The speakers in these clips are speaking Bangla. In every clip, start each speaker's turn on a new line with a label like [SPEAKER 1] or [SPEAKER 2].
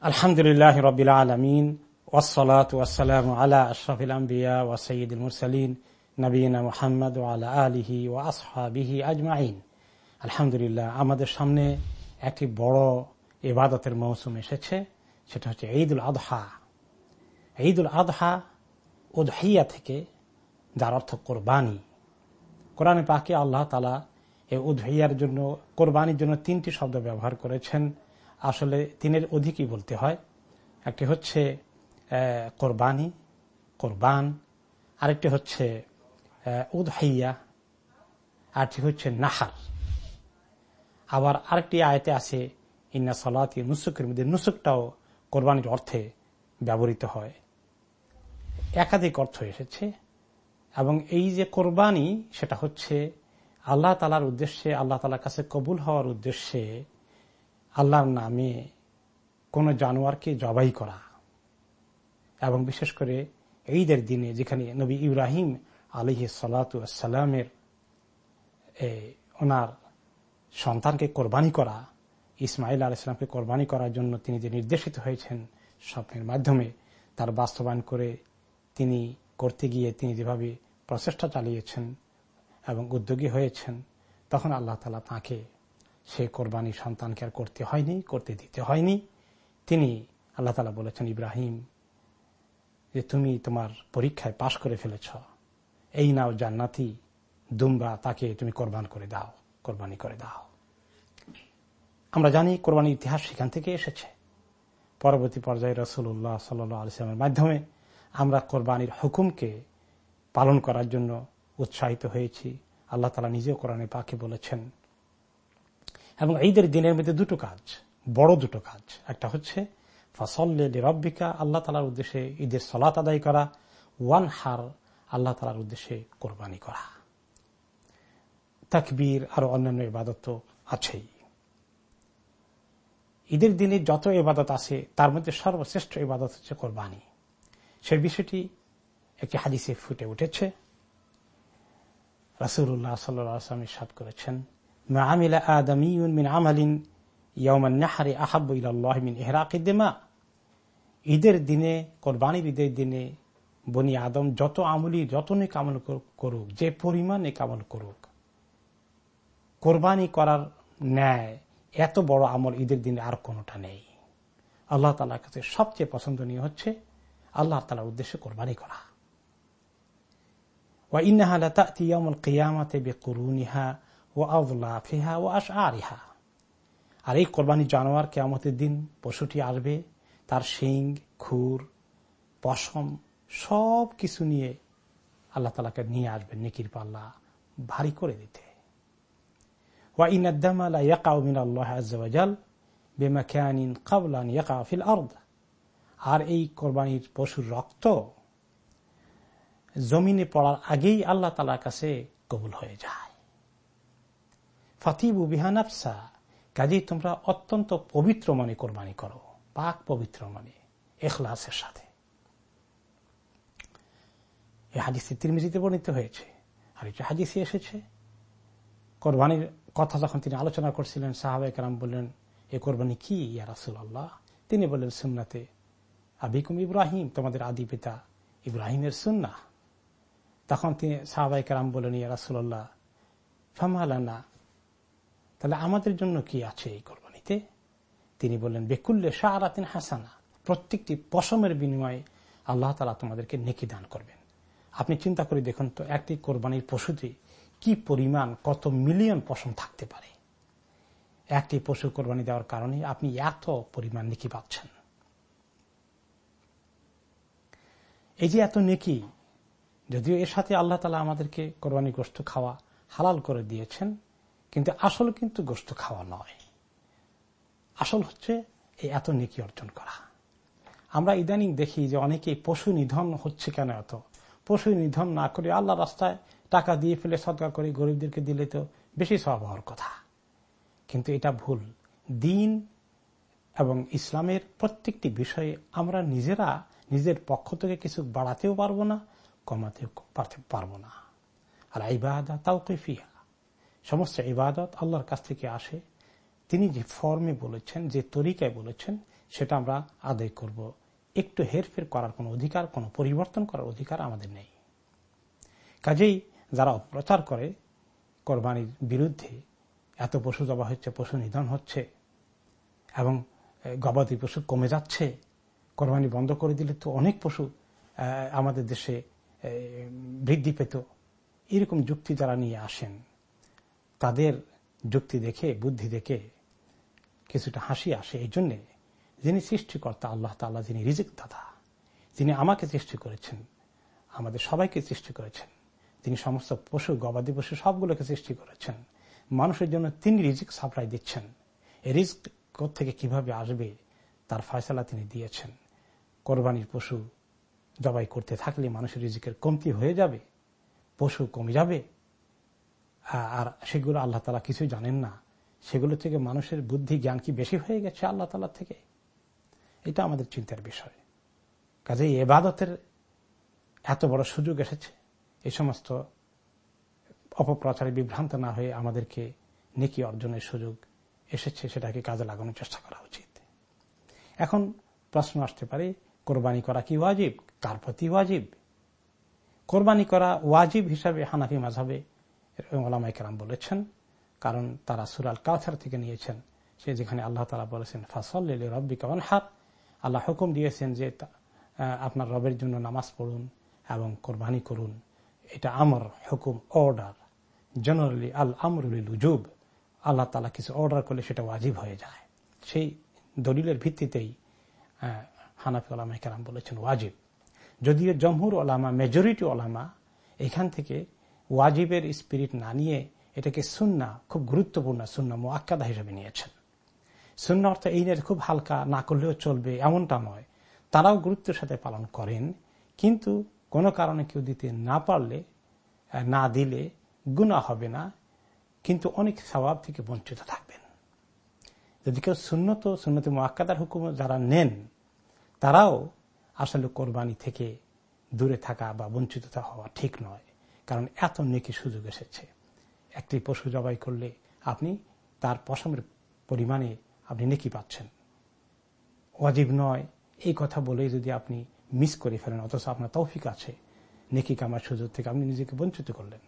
[SPEAKER 1] আলহামদুলিল্লাহ রবিল আলমিন ওসলাত আলা আশরফিল আম্বিয়া ওয়াসঈদুল মুরসালিন নবীনা মোহাম্মদ আলা আলিহি ও আসহাবিহি আজমাইন। আলহামদুলিল্লাহ, আমাদের সামনে একটি বড় ইবাদতের মৌসুম এসেছে, সেটা হচ্ছে ঈদুল আদহা। ঈদুল আদহা উদহাইয়া থেকে যার অর্থ কোরবানি। কোরআনে পাকে আল্লাহ তালা এই উদহাইয়ার জন্য, কোরবানির জন্য তিনটি শব্দ ব্যবহার করেছেন। আসলে তিনের অধিকই বলতে হয়। একটি হচ্ছে কোরবানি, কোরবান। আরেকটি হচ্ছে উদহাইয়া আরেকটি হচ্ছে নাহার আবার আরেকটি আয়তে আছে, ইন্না সলাতি নুসুকের মধ্যে নুসুকটাও কোরবানির অর্থে ব্যবহৃত হয়। একাধিক অর্থ এসেছে। এবং এই যে কোরবানি, সেটা হচ্ছে আল্লাহ তালার উদ্দেশ্যে, আল্লাহ তালার কাছে কবুল হওয়ার উদ্দেশ্যে আল্লাহর নামে কোন জানোয়ারকে জবাই করা। এবং বিশেষ করে ঈদের দিনে যেখানে নবী ইব্রাহিম আলহি সালাতামের ওনার সন্তানকে কোরবানি করা ইসমাইল আল ইসলামকে কোরবানি করার জন্য তিনি যে নির্দেশিত হয়েছেন স্বপ্নের মাধ্যমে, তার বাস্তবায়ন করে তিনি করতে গিয়ে তিনি যেভাবে প্রচেষ্টা চালিয়েছেন এবং উদ্যোগী হয়েছেন, তখন আল্লাহ তালা তাঁকে সে কোরবানি সন্তানকে আর করতে হয়নি, করতে দিতে হয়নি। তিনি আল্লাহ তালা বলেছেন, ইব্রাহিম, যে তুমি তোমার পরীক্ষায় পাশ করে ফেলেছ, এই নাও জান্নাতি দুম্বা তাকে তুমি কোরবান করে দাও, কোরবানি করে দাও। আমরা জানি কোরবানির ইতিহাস সেখান থেকে এসেছে। পরবর্তী পর্যায়ে রসুল্লাহ সাল্লামের মাধ্যমে আমরা কোরবানির হুকুমকে পালন করার জন্য উৎসাহিত হয়েছি। আল্লাহ তালা নিজেও কোরআনে পাকে বলেছেন এবং ঈদের দিনের মধ্যে দুটো কাজ, বড় দুটো কাজ। একটা হচ্ছে, ফসল্লে রব্বিকা আল্লাহ তালার উদ্দেশ্যে ঈদের সলাত আদায় করা ওয়ান হার আল্লাহ তালার উদ্দেশ্যে কোরবানি করা। তাকবীর আরও অন্যান্য ইবাদত তো আছেই। ঈদের দিনে যত ইবাদত আছে, তার মধ্যে সর্বশ্রেষ্ঠ ইবাদত হচ্ছে কোরবানি। সে বিষয়টি একটি হাদিসে ফুটে উঠেছে। রাসুল্লাহ সাল্লাম সাদ করেছেন ঈদের দিনে, কোরবানির ঈদের দিনে বনি আদম যত আমলি, যত নেক করুক, যে পরিমাণ নেক আমল করুক, কোরবানি করার ন্যায় এত বড় আমল ঈদের দিনে আর কোনোটা নেই। আল্লাহ তালার কাছে সবচেয়ে পছন্দনীয় হচ্ছে আল্লাহ তালার উদ্দেশ্যে কোরবানি করা। ওয়া ইন্নাহা লা তা'তি ইয়াউমুল কিয়ামাতি ও আউলাফিহা ও আশ আরিহা আর এই কোরবানি জানোয়ার কেমতের দিন পশুটি আসবে, তার শিং, খুর, পশম সব কিছু নিয়ে আল্লাহ তালাকে নিয়ে আসবেন নিকির পাল্লা ভারী করে দিতে। আর এই কোরবানির পশুর রক্ত জমিনে পড়ার আগেই আল্লাহ তালার কাছে কবুল হয়ে যায়। ফাতিবু বিহানাফসা কাজেই তোমরা অত্যন্ত পবিত্র মনে কোরবানি করো। পাক পবিত্র মনে, এখলাসের সাথে। এই হাদিসে তিরমিজিতে বর্ণিত হয়েছে। আর একটি হাদিসে এসেছে, কোরবানির কথা যখন তিনি আলোচনা করছিলেন সাহাবাই কালাম বললেন, এ কোরবানি কি, ইয়া রাসুল্লাহ তিনি বললেন, সুন্নাতে আবিকুম ইব্রাহিম, তোমাদের আদি পিতা ইব্রাহিমের সুন্না তখন তিনি সাহাবাই কালাম বললেন, ইয়া রাসুল্লাহ ফামালানা তাহলে আমাদের জন্য কি আছে এই কোরবানিতে? তিনি বললেন, বেকুল্লে শাহরাতিন হাসানা, প্রত্যেকটি পশমের বিনিময়ে আল্লাহ তালা তোমাদেরকে নেকি দান করবেন। আপনি চিন্তা করে দেখুন তো, একটি কোরবানির পশুতে কি পরিমাণ, কত মিলিয়ন পশম থাকতে পারে? একটি পশু কোরবানি দেওয়ার কারণে আপনি এত পরিমাণ নেকি পাচ্ছেন। এই যে এত নেকি, যদিও এর সাথে আল্লাহ তালা আমাদেরকে কোরবানি গোষ্ঠ খাওয়া হালাল করে দিয়েছেন কিন্তু আসল কিন্তু গোস্ত খাওয়া নয়। আসল হচ্ছে এই এত নেকি অর্জন করা। আমরা ইদানিং দেখি যে অনেকেই পশু নিধন হচ্ছে কেন এত? পশু নিধন না করে আল্লাহ রাস্তায় টাকা দিয়ে ফেলে সদকা করে গরিবদেরকে দিলে তো বেশি সব হওয়ার কথা। কিন্তু এটা ভুল। দিন এবং ইসলামের প্রত্যেকটি বিষয়ে আমরা নিজেরা নিজের পক্ষ থেকে কিছু বাড়াতেও পারব না, কমাতেও পারব না। আর আইবাদা তাও কৈফিয়া সমস্ত ইবাদত আল্লাহর কাছ থেকে আসে। তিনি যে ফর্মে বলেছেন, যে তরিকায় বলেছেন, সেটা আমরা আদায় করব। একটু হেরফের করার কোনো অধিকার, কোনো পরিবর্তন করার অধিকার আমাদের নেই। কাজেই যারা অপপ্রচার করে, কোরবানির বিরুদ্ধে এত পশু জবা হচ্ছে, পশু নিধন হচ্ছে, এবং গবাদি পশু কমে যাচ্ছে, কোরবানি বন্ধ করে দিলে তো অনেক পশু আমাদের দেশে বৃদ্ধি পেত। এরকম যুক্তি যারা নিয়ে আসেন তাদের যুক্তি দেখে, বুদ্ধি দেখে কিছুটা হাসি আসে। এই জন্যে যিনি সৃষ্টিকর্তা, আল্লাহ তাল্লাহ যিনি রিজিক দাদা যিনি আমাকে সৃষ্টি করেছেন, আমাদের সবাইকে সৃষ্টি করেছেন, তিনি সমস্ত পশু, গবাদি পশু সবগুলোকে সৃষ্টি করেছেন, মানুষের জন্য তিনি রিজিক সাপ্লাই দিচ্ছেন। এই রিস্ক থেকে কীভাবে আসবে তার ফয়সলা তিনি দিয়েছেন। কোরবানির পশু জবাই করতে থাকলে মানুষের রিজিকের কমতি হয়ে যাবে, পশু কমে যাবে আর সেগুলো আল্লাহ তালা কিছুই জানেন না। সেগুলো থেকে মানুষের বুদ্ধি, জ্ঞান কি বেশি হয়ে গেছে আল্লাহ তালা থেকে? এটা আমাদের চিন্তার বিষয়। কাজে এবাদতের এত বড় সুযোগ এসেছে। এই সমস্ত অপপ্রচারে বিভ্রান্ত না হয়ে আমাদেরকে নেকি অর্জনের সুযোগ এসেছে, সেটাকে কাজে লাগানোর চেষ্টা করা উচিত। এখন প্রশ্ন আসতে পারে, কোরবানি করা কি ওয়াজিব? কার প্রতি ওয়াজিব? কোরবানি করা ওয়াজিব হিসাবে হানাফি মাঝাবে ওলামাইকেরাম বলেছেন, কারণ তারা সুরাল কাউথার থেকে নিয়েছেন, সে যেখানে আল্লাহ তালা বলেছেন ফাসল রব্বিকা হাত আল্লাহ হুকুম দিয়েছেন যে আপনার রবের জন্য নামাজ পড়ুন এবং কোরবানি করুন। এটা আমর হুকুম, অর্ডার। জেনারেলি আল আমরুল উজুব আল্লাহ তালা কিছু অর্ডার করলে সেটা ওয়াজিব হয়ে যায়। সেই দলিলের ভিত্তিতেই হানাফি ওলামা কেরাম বলেছেন ওয়াজিব। যদিও জমহুর ওলামা মেজরিটি ওলামা এখান থেকে ওয়াজিবের স্পিরিট না নিয়ে এটাকে সুন্না, খুব গুরুত্বপূর্ণ সুন্না মোয়াক্কাদা হিসেবে নিয়েছেন। সুন্না অর্থ এই নিয়ে খুব হালকা, না করলেও চলবে, এমনটা নয়। তারাও গুরুত্বের সাথে পালন করেন, কিন্তু কোনো কারণে কেউ দিতে না পারলে না দিলে গুণা হবে না, কিন্তু অনেক স্বভাব থেকে বঞ্চিত থাকবেন। যদি কেউ শূন্যত শূন্যত মোয়াক্কাদার হুকুম যারা নেন, তারাও আসলে কোরবানি থেকে দূরে থাকা বা বঞ্চিত হওয়া ঠিক নয়। কারণ এত নেকি সুযোগ এসেছে। একটি পশু জবাই করলে আপনি তার পশমের পরিমাণে আপনি নেকি পাচ্ছেন। অজীব নয়, এই কথা বলে যদি আপনি মিস করে ফেলেন, অথচ আপনার তৌফিক আছে। নেকি কামার সুযোগ থেকে আপনি নিজেকে বঞ্চিত করলেন।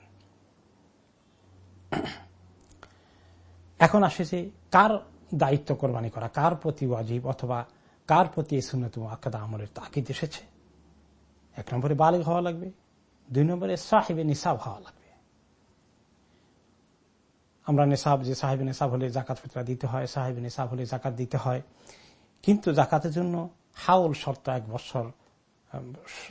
[SPEAKER 1] এখন আসে যে কার দায়িত্ব কোরবানি করা, কার প্রতি ওয়াজিব অথবা কার প্রতি এই সুন্নত আকাদা আমলের তাকিদ এসেছে? এক নম্বরে বালিক হওয়া লাগবে। দুই নম্বরে সাহেবে নিসাব হওয়া লাগবে। আমরা নেশাব যে সাহেব নেশাব হলে জাকাত ফিতরা দিতে হয় সাহেব নেশাব হলে জাকাত দিতে হয়। কিন্তু জাকাতের জন্য হাউল শর্ত এক বছর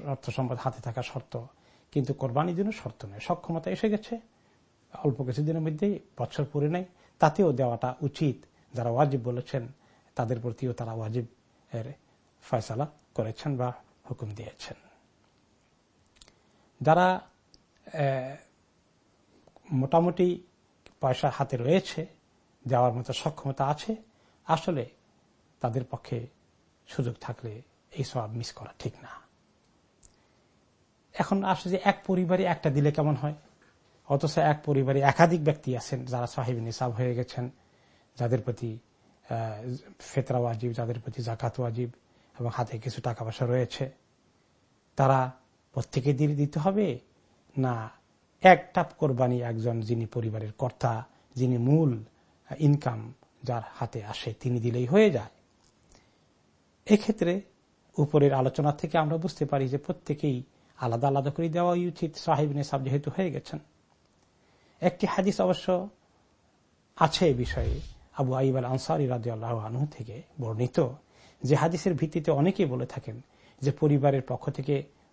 [SPEAKER 1] অর্থ সম্পদ হাতে থাকা শর্ত। কিন্তু কোরবানির জন্য শর্ত নেই সক্ষমতা এসে গেছে। অল্প কিছুদিনের মধ্যেই বছর পরে নেই তাতেও দেওয়াটা উচিত। যারা ওয়াজিব বলেছেন, তাদের প্রতিও তারা ওয়াজিব এর ফয়সালা করেছেন বা হুকুম দিয়েছেন। যারা মোটামুটি পয়সা হাতে রয়েছে, যাওয়ার মতো সক্ষমতা আছে, আসলে তাদের পক্ষে সুযোগ থাকলে এই সব মিস করা ঠিক না। এখন আসে যে এক পরিবারে একটা দিলে কেমন হয়? অথচ এক পরিবারে একাধিক ব্যক্তি আছেন যারা সাহেব নিসাব হয়ে গেছেন, যাদের প্রতি ফেতরা ওয়াজিব, যাদের প্রতি জাকাত ওয়াজিব এবং হাতে কিছু টাকা পয়সা রয়েছে। তারা প্রত্যেকে দিয়ে দিতে হবে? না। এক টাপ কোরবানি একজন যিনি পরিবারের কর্তা, যিনি মূল ইনকাম যার হাতে আসে, তিনি দিলেই হয়ে যায়। এক্ষেত্রে উপরের আলোচনা থেকে আমরা বুঝতে পারি যে প্রত্যেকেই আলাদা আলাদা করে দেওয়াই উচিত, সাহেব নেশাব যেহেতু হয়ে গেছেন। একটি হাদিস অবশ্য আছে এ বিষয়ে, আবু আইব আল আনসারি রাজু আনহু থেকে বর্ণিত, যে হাদিসের ভিত্তিতে অনেকেই বলে থাকেন যে পরিবারের পক্ষ থেকে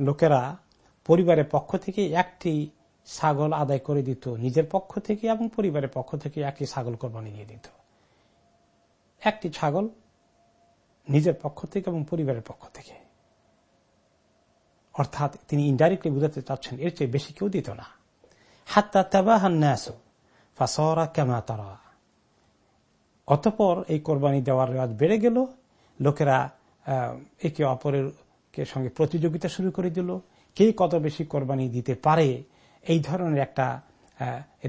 [SPEAKER 1] লোকেরা পরিবারের পক্ষ থেকে একটি ছাগল আদায় করে দিত, নিজের পক্ষ থেকে এবং পরিবারের পক্ষ থেকে একটি ছাগল কোরবানি দিয়ে দিত। একটি ছাগল নিজের পক্ষ থেকে এবং পরিবারের পক্ষ থেকে। অর্থাৎ তিনি ইনডাইরেক্টলি বুঝাতে চাচ্ছেন, এর চেয়ে বেশি কেউ দিত না। হাত্তা তাবাহান ন্যাসো ফাসরা কেমা তারা। অতপর এই কোরবানি দেওয়ার রেওয়াজ বেড়ে গেল। লোকেরা একে অপরের সঙ্গে প্রতিযোগিতা শুরু করে দিল, কে কত বেশি কোরবানি দিতে পারে, এই ধরনের একটা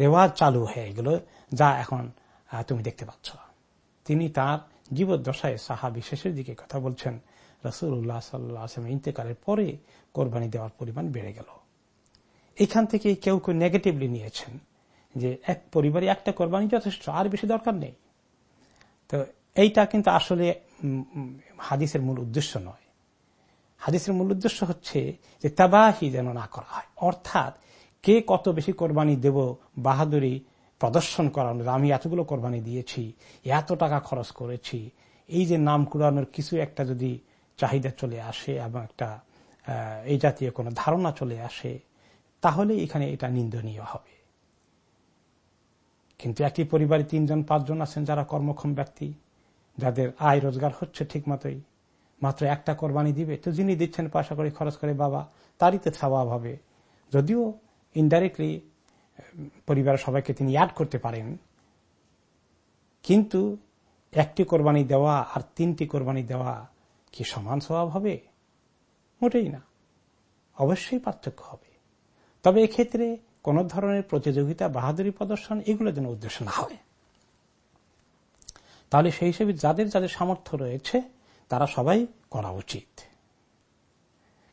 [SPEAKER 1] রেওয়াজ চালু হয়ে গেল, যা এখন তুমি দেখতে পাচ্ছ। তিনি তার জীবদ্দশায় সাহা বিশেষের দিকে কথা বলছেন রসুল্লাহ সাল্লাম ইন্তেকালের পরে কোরবানি দেওয়ার পরিমাণ বেড়ে গেল। এখান থেকে কেউ কেউ নেগেটিভলি নিয়েছেন, যে এক পরিবারে একটা কোরবানি যথেষ্ট, আর বেশি দরকার নেই। তো এইটা কিন্তু আসলে হাদিসের মূল উদ্দেশ্য নয়। হাদিসের মূল উদ্দেশ্য হচ্ছে যে তাবাহি যেন না করা হয়। অর্থাৎ কে কত বেশি কোরবানি দেব, বাহাদুরি প্রদর্শন করানো আমি এতগুলো কোরবানি দিয়েছি, এত টাকা খরচ করেছি, এই যে নাম কুড়ানোর কিছু একটা যদি চাহিদা চলে আসে এবং একটা এই জাতীয় কোনো ধারণা চলে আসে, তাহলে এখানে এটা নিন্দনীয় হবে। কিন্তু একটি পরিবারে তিনজন, পাঁচজন আছেন যারা কর্মক্ষম ব্যক্তি, যাদের আয় রোজগার হচ্ছে ঠিক মতোই মাত্র একটা কোরবানি দিবে, তো যিনি দিচ্ছেন পয়সা করে খরচ করে বাবা, তারই তো স্বভাব হবে। যদিও ইনডাইরেক্টলি পরিবারের সবাইকে তিনি অ্যাড করতে পারেন, কিন্তু একটি কোরবানি দেওয়া আর তিনটি কোরবানি দেওয়া কি সমান স্বভাব হবে? মোটেই না। অবশ্যই পার্থক্য হবে। তবে এক্ষেত্রে কোন ধরনের প্রতিযোগিতা, বাহাদুরি প্রদর্শন এগুলো যেন উদ্দেশ্য না হয়। তাহলে সেই হিসেবে যাদের যাদের সামর্থ্য রয়েছে তারা সবাই করা উচিত।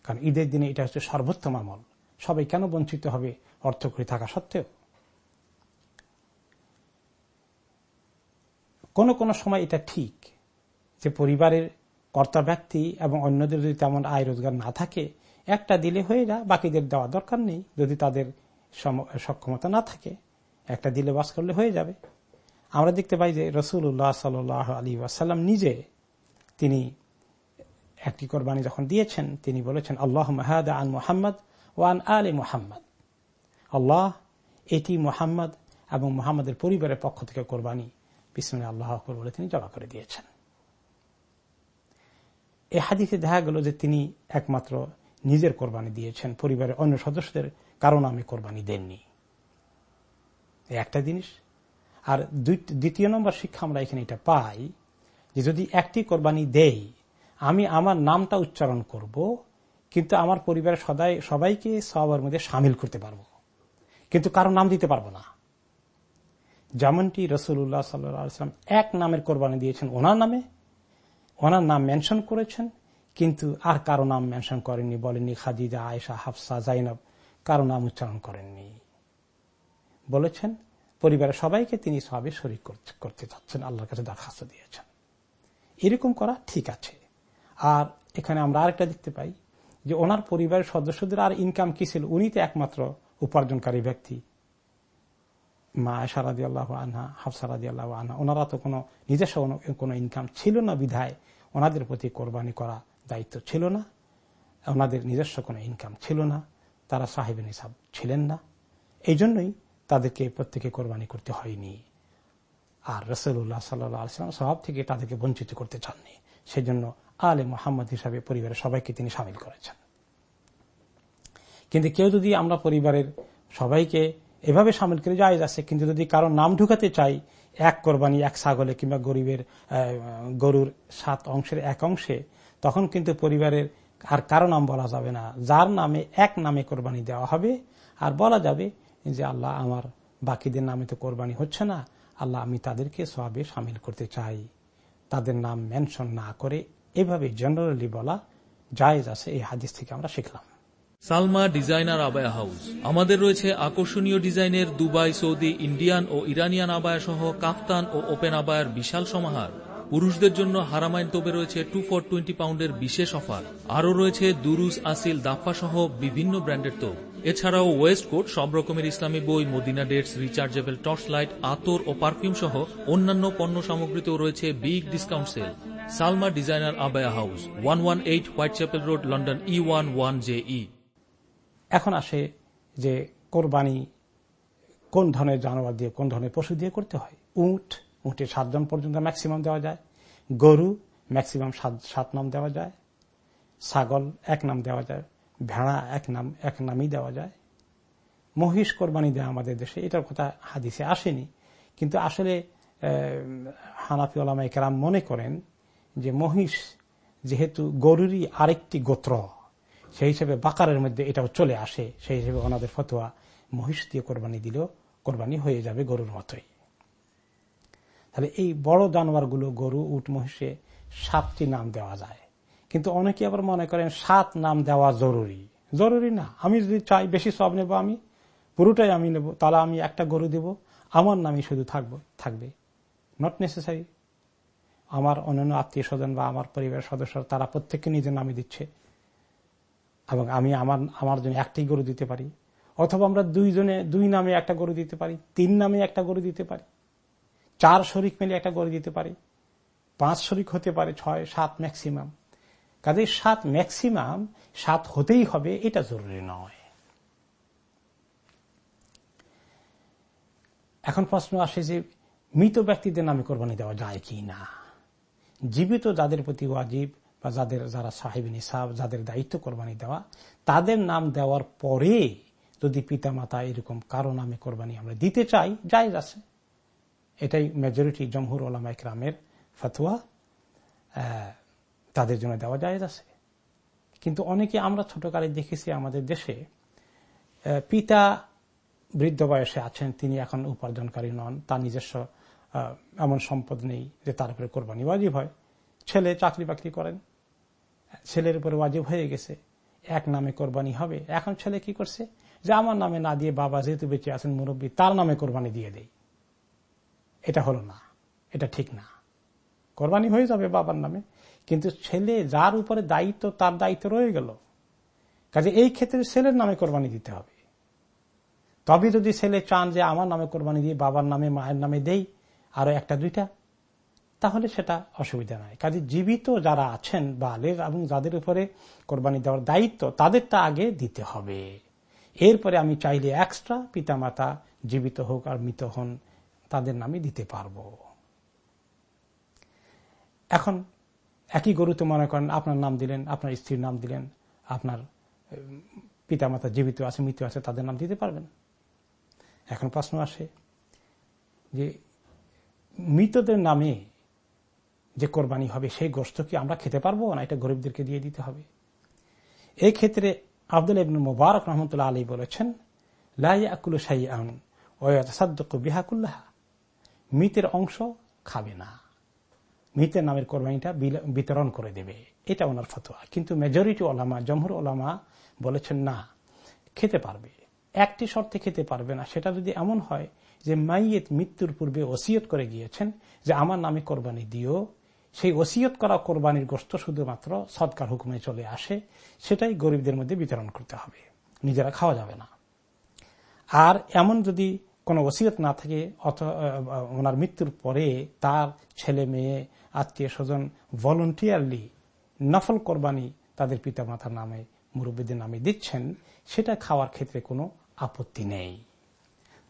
[SPEAKER 1] কারণ ঈদের দিনে এটা হচ্ছে সর্বোত্তম আমল। সবাই কেন বঞ্চিত হবে অর্থ করে থাকা সত্ত্বেও? কোন কোন সময় এটা ঠিক যে পরিবারের কর্তা ব্যক্তি এবং অন্যদের যদি তেমন আয় রোজগার না থাকে, একটা দিলে হয়ে যা বাকিদের দেওয়া দরকার নেই। যদি তাদের সক্ষমতা না থাকে, একটা দিলে বাস করলে হয়ে যাবে। আমরা দেখতে পাই যে রসুল্লাহ সাল আলী ওয়াসাল্লাম নিজে তিনি একটি কোরবানি যখন দিয়েছেন, তিনি বলেছেন আল্লাহ মাহাদ আন মোহাম্মদ ওয়ান আলী মোহাম্মদ। আল্লাহ এটি মোহাম্মদ এবং মোহাম্মদের পরিবারের পক্ষ থেকে কোরবানি বিসমে আল্লাহ বলে তিনি জমা করে দিয়েছেন। এ হাদিসে দেখা গেল যে তিনি একমাত্র নিজের কোরবানি দিয়েছেন, পরিবারের অন্য সদস্যদের কারণ আমি কোরবানি দেননি। একটা জিনিস। আর দ্বিতীয় নম্বর শিক্ষা আমরা এখানে এটা পাই যে যদি একটি কোরবানি দেই, আমি আমার নামটা উচ্চারণ করব, কিন্তু আমার পরিবারের সদাই, সবাইকে সবার মধ্যে সামিল করতে পারব। কিন্তু কারও নাম দিতে পারব না। যেমনটি রসুল্লাহ সাল্লাম এক নামের কোরবানি দিয়েছেন, ওনার নামে। ওনার নাম মেনশন করেছেন, কিন্তু আর কারও নাম মেনশন করেননি, বলেননি খাদিজা আয়সা হাফসা, জাইনব, কারও নাম উচ্চারণ করেননি। বলেছেন, পরিবারের সবাইকে তিনি সবে শরিক করতে চাচ্ছেন, আল্লাহর কাছে দরখাস্ত দিয়েছেন। এরকম করা ঠিক আছে। আর এখানে আমরা আরেকটা দেখতে পাই যে ওনার পরিবারের সদস্যদের আর ইনকাম কি ছিল? উনি তো একমাত্র উপার্জনকারী ব্যক্তি। মা সারাদি আল্লাহ আনহা হাফসারাদি আল্লাহ আনহা, ওনারা তো কোনো নিজস্ব কোনো ইনকাম ছিল না বিধায় ওনাদের প্রতি কোরবানি করা দায়িত্ব ছিল না। ওনাদের নিজস্ব কোনো ইনকাম ছিল না। তারা সাহেবেন হিসাব ছিলেন না। এই জন্যই তাদেরকে প্রত্যেকে কোরবানি করতে হয়নি। আর রসুল্লাহ সাল্লাম সব থেকে তাদেরকে বঞ্চিত করতে চাননি। সেই জন্য আলে মোহাম্মদ হিসাবে পরিবারের সবাইকে তিনি সামিল করেছেন। কিন্তু কেউ যদি আমরা পরিবারের সবাইকে এভাবে সামিল করে যায় যাচ্ছে কিন্তু যদি কারও নাম ঢুকাতে চাই, এক কোরবানি, এক ছাগলে কিংবা গরিবের গরুর সাত অংশের এক অংশে, তখন কিন্তু পরিবারের আর কারও নাম বলা যাবে না। যার নামে এক নামে কোরবানি দেওয়া হবে, আর বলা যাবে যে আল্লাহ আমার বাকিদের নামে তো কোরবানি হচ্ছে না আল্লাহ আমি তাদেরকে সবে সামিল করতে চাই। তাদের নাম মেনশন না করে এভাবে জেনারেলি বলা জায়েজ আছে এই হাদিস থেকে আমরা শিখলাম।
[SPEAKER 2] Salma designer abaya house. আমাদের রয়েছে আকর্ষণীয় ডিজাইনের দুবাই, সৌদি, ইন্ডিয়ান ও ইরানিয়ান আবায়া সহ কাপ্তান ও ওপেন আবায়ার বিশাল সমাহার। পুরুষদের জন্য হারামাইন তোপে রয়েছে টু ফর টোয়েন্টি পাউন্ডের বিশেষ অফার। আরও রয়েছে দুরুস, আসিল দাফা সহ বিভিন্ন ব্র্যান্ডের তোপ। এছাড়াও ওয়েস্ট কোট, সব রকমের ইসলামী বই, Medina dates, rechargeable torch light আতর ও পারফিউম সহ অন্যান্য পণ্য সামগ্রীতেও রয়েছে big discount sale. Salma designer abaya house, one one eight Whitechapel Road, London E one one J E
[SPEAKER 1] এখন আসে যে কোরবানি কোন ধরনের জানোয়ার দিয়ে, কোন ধরনের পশু দিয়ে করতে হয়? উঁট উঁটে সাতজন পর্যন্ত ম্যাক্সিমাম দেওয়া যায়। গরু ম্যাক্সিমাম সাত নাম দেওয়া যায়। ছাগল, এক নাম দেওয়া যায়। ভেড়া এক নাম, এক নামই দেওয়া যায়। মহিষ কোরবানি দেয় আমাদের দেশে, এটার কথা হাদিসে আসেনি। কিন্তু আসলে হানাফি ওলামা একরাম মনে করেন যে মহিষ যেহেতু গরুরই আরেকটি গোত্র, সেই হিসেবে বাকারের মধ্যে এটাও চলে আসে। সেই হিসেবে ওনাদের ফতোয়া, মহিষ দিয়ে কোরবানি দিলেও কোরবানি হয়ে যাবে গরুর মতোই। তাহলে এই বড় জানোয়ারগুলো গরু, উট, মহিষে সাতটি নাম দেওয়া যায়। কিন্তু অনেকে আবার মনে করেন সাত নাম দেওয়া জরুরি। জরুরি না। আমি যদি চাই বেশি সব নেব আমি, পুরোটাই আমি নেব, তাহলে আমি একটা গরু দেব, আমার নামই শুধু থাকব, থাকবে। নট নেসেসারি আমার অন্যান্য আত্মীয় স্বজন বা আমার পরিবারের সদস্য, তারা প্রত্যেককে নিজের নামে দিচ্ছে। এবং আমি আমার আমার জন্য একটাই গরু দিতে পারি। অথবা আমরা দুইজনে, দুই নামে একটা গরু দিতে পারি, তিন নামে একটা গরু দিতে পারি, চার শরিক মিলে একটা গরু দিতে পারি, পাঁচ শরিক হতে পারে, ছয়, সাত ম্যাক্সিমাম কাজে সাত ম্যাক্সিমাম সাত হতেই হবে, এটা জরুরি নয়। এখন প্রশ্ন আসে যে, মৃত ব্যক্তিদের নামে কোরবানি দেওয়া যায় কি না? জীবিত যাদের প্রতি ওয়াজিব বা যাদের, যারা সাহেব নিসাব, যাদের দায়িত্ব কোরবানি দেওয়া, তাদের নাম দেওয়ার পরে যদি পিতা মাতা এরকম কারও নামে কোরবানি আমরা দিতে চাই, জায়জ আছে। এটাই মেজরিটি জমহুর ওলামা ইকরামের ফতুয়া তাদের জন্য দেওয়া জায়জ আছে। কিন্তু অনেকে আমরা ছোটকালে দেখেছি আমাদের দেশে পিতা বৃদ্ধ বয়সে আছেন, তিনি এখন উপার্জনকারী নন, তার নিজস্ব এমন সম্পদ নেই যে তার উপরে কোরবানি ওয়াজিব হয়। ছেলে চাকরি বাকরি করেন, ছেলের উপরে ওয়াজিব হয়ে গেছে, এক নামে কোরবানি হবে। এখন ছেলে কি করছে? যে আমার নামে না দিয়ে বাবা যেহেতু বেঁচে আছেন মুরব্বী, তার নামে কোরবানি দিয়ে দেয় এটা হলো না, এটা ঠিক না। কোরবানি হয়ে যাবে বাবার নামে। কিন্তু ছেলে যার উপরে দায়িত্ব, তার দায়িত্ব রয়ে গেল। কাজে এই ক্ষেত্রে ছেলের নামে কোরবানি দিতে হবে। তবে যদি ছেলে চান যে আমার নামে কোরবানি দিয়ে বাবার নামে, মায়ের নামে দেই, আরও একটা, দুইটা, তাহলে সেটা অসুবিধা নাই। কাজে জীবিত যারা আছেন, বালের এবং যাদের উপরে কোরবানি দেওয়ার দায়িত্ব, তাদেরটা আগে দিতে হবে। এরপরে আমি চাইলে এক্সট্রা পিতামাতা জীবিত হোক আর মৃত হন, তাদের নামে দিতে পারব। এখন একই গরুতে মনে করেন আপনার নাম দিলেন, আপনার স্ত্রীর নাম দিলেন, আপনার পিতামাতা জীবিত আছে, মৃত্যু আছে, তাদের নাম দিতে পারবেন। এখন প্রশ্ন আসে যে মৃতদের নামে যে কোরবানি হবে, সেই গোষ্ঠ কি আমরা খেতে পারব না? এটা গরিবদেরকে দিয়ে দিতে হবে। এই ক্ষেত্রে আব্দুল ইবন মুবারক রহমতুল্লাহ আলী বলেছেন লাইয়াকুল শাহী আন ওয়াসাদ্দক বিহাকুল্লাহা মৃতের অংশ খাবে না। মৃতের নামের কোরবানিটা বিতরণ করে দেবে। এটা ওনার ফতোয়া। কিন্তু মেজরিটি ওলামা, জমহুর ওলামা বলেছেন, না, খেতে পারবে। একটি শর্তে খেতে পারবে না। সেটা যদি এমন হয় যে মাইয়েত মৃত্যুর পূর্বে ওসিয়ত করে গিয়েছেন যে আমার নামে কোরবানি দিও, সেই ওসিয়ত করা কোরবানির গোস্ত শুধুমাত্র সৎকার হুকুমে চলে আসে, সেটাই গরিবদের মধ্যে বিতরণ করতে হবে। নিজেরা খাওয়া যাবে না। আর এমন যদি কোনো ওসিয়ত না থাকে ওনার মৃত্যুর পরে তার ছেলে মেয়ে আত্মীয় স্বজন ভলেন্টিয়ারলি নফল কোরবানি তাদের পিতা মাতার নামে, মুরব্বীদের নামে দিচ্ছেন, সেটা খাওয়ার ক্ষেত্রে কোনো আপত্তি নেই।